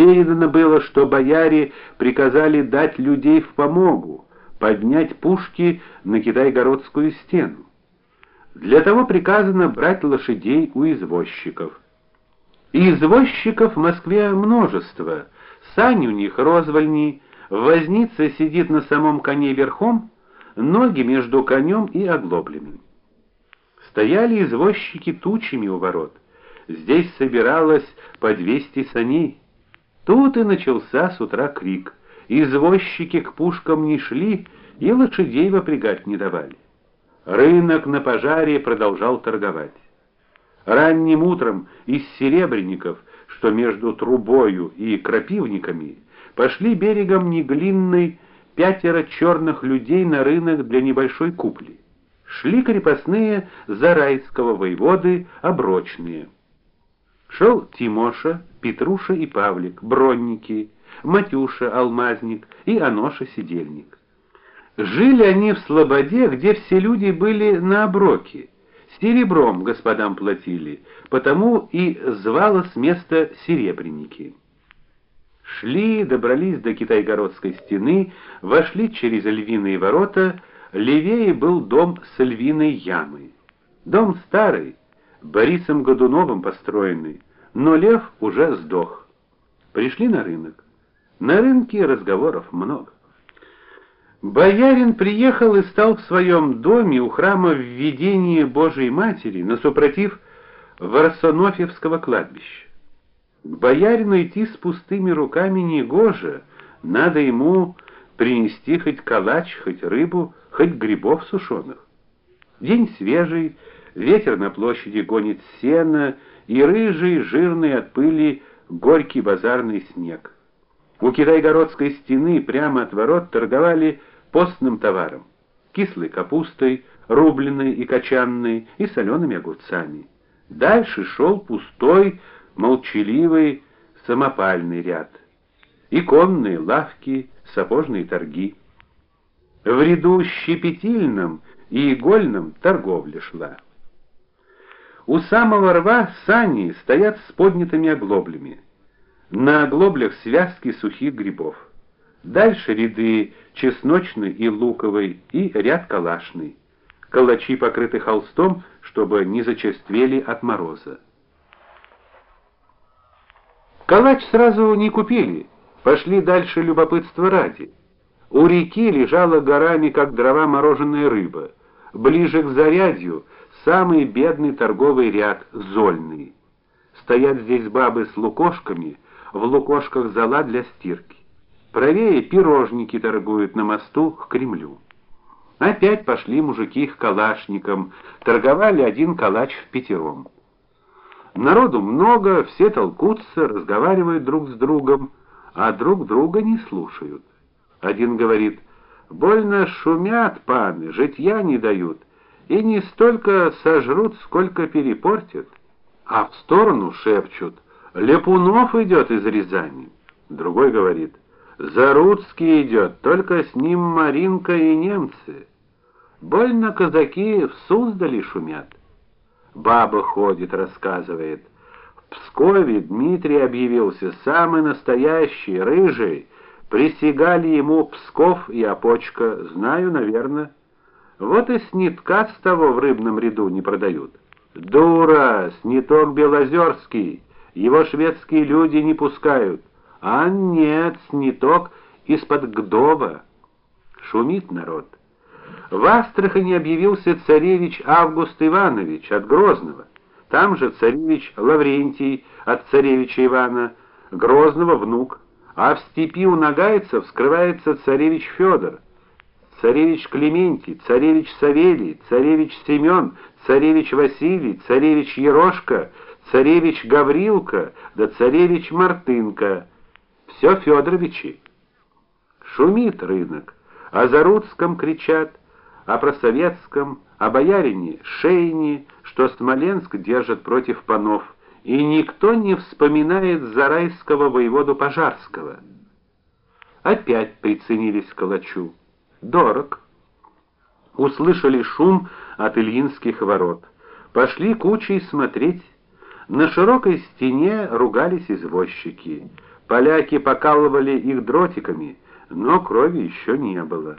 Передано было, что бояре приказали дать людей в помогу, поднять пушки на Китай-городскую стену. Для того приказано брать лошадей у извозчиков. И извозчиков в Москве множество. Сани у них розвольни, возница сидит на самом коне верхом, ноги между конем и оглоблями. Стояли извозчики тучами у ворот. Здесь собиралось по 200 саней. Тут и начался с утра крик. Извозчики к пушкам не шли и лошадей выпрягать не давали. Рынок на пожаре продолжал торговать. Ранним утром из серебряников, что между трубою и крапивниками, пошли берегом Неглинной пятеро черных людей на рынок для небольшой купли. Шли крепостные Зарайского воеводы оброчные. Шел Тимоша, Петруша и Павлик, бронники, Матюша, алмазник и Аноша сидельник. Жили они в слободе, где все люди были на оброке. Серебром господам платили, потому и звалось место Серебряники. Шли, добрались до Китайгородской стены, вошли через львиные ворота, левее был дом с львиной ямой. Дом старый, Борисом Годуновым построенный, но лев уже сдох. Пришли на рынок. На рынке разговоров много. Боярин приехал и стал в своем доме у храма Введения Божией Матери, насупротив Варсонофьевского кладбища. К боярину идти с пустыми руками не гоже, надо ему принести хоть калач, хоть рыбу, хоть грибов сушеных. День свежий, ветер на площади гонит сено, и рыжий, жирный от пыли горький базарный снег. У Китайгородской стены прямо от ворот торговали постным товаром: кислой капустой, рубленой и кочанной, и солеными огурцами. Дальше шел пустой, молчаливый самопальный ряд. Иконные лавки, сапожные торги. В ряду щепетильном и игольном торговля шла. У самого рва сани стоят с поднятыми оглоблями. На оглоблях связки сухих грибов. Дальше ряды чесночный и луковый и ряд калашный. Калачи покрыты холстом, чтобы не зачерствели от мороза. Калач сразу не купили, пошли дальше любопытства ради. У реки лежала горами, как дрова, мороженая рыба. Ближе к зарядью самый бедный торговый ряд зольный. Стоят здесь бабы с лукошками, в лукошках зола для стирки. Правее пирожники торгуют на мосту к Кремлю. Опять пошли мужики к калашникам, торговали один калач в пятером. Народу много, все толкутся, разговаривают друг с другом, а друг друга не слушают. Один говорит: "Больно шумят паны, житья не дают, и не столько сожрут, сколько перепортят". А в сторону шепчут: "Лепунов идет из Рязани". Другой говорит: Заруцкий идет, только с ним Маринка и немцы. Больно казаки в Суздале шумят. Баба ходит, рассказывает. В Пскове Дмитрий объявился самый настоящий, рыжий. Присягали ему Псков и Опочка, знаю, наверное. Вот и снитка с того в рыбном ряду не продают. Дура, сниток Белозерский, его шведские люди не пускают. А нет, сниток из-под Гдова. Шумит народ. В Астрахани объявился царевич Август Иванович от Грозного. Там же царевич Лаврентий от царевича Ивана, Грозного внук. А в степи у нагайцев скрывается царевич Федор, царевич Клементий, царевич Савелий, царевич Семен, царевич Василий, царевич Ерошка, царевич Гаврилка, да царевич Мартынка. Все Федоровичи. Шумит рынок, о Заруцком кричат, о просоветском, о боярине Шейне, что Смоленск держит против панов, и никто не вспоминает зарайского воеводу Пожарского. Опять приценились к калачу. Дорог. Услышали шум от Ильинских ворот. Пошли кучей смотреть. На широкой стене ругались извозчики. Поляки покалывали их дротиками, но крови еще не было.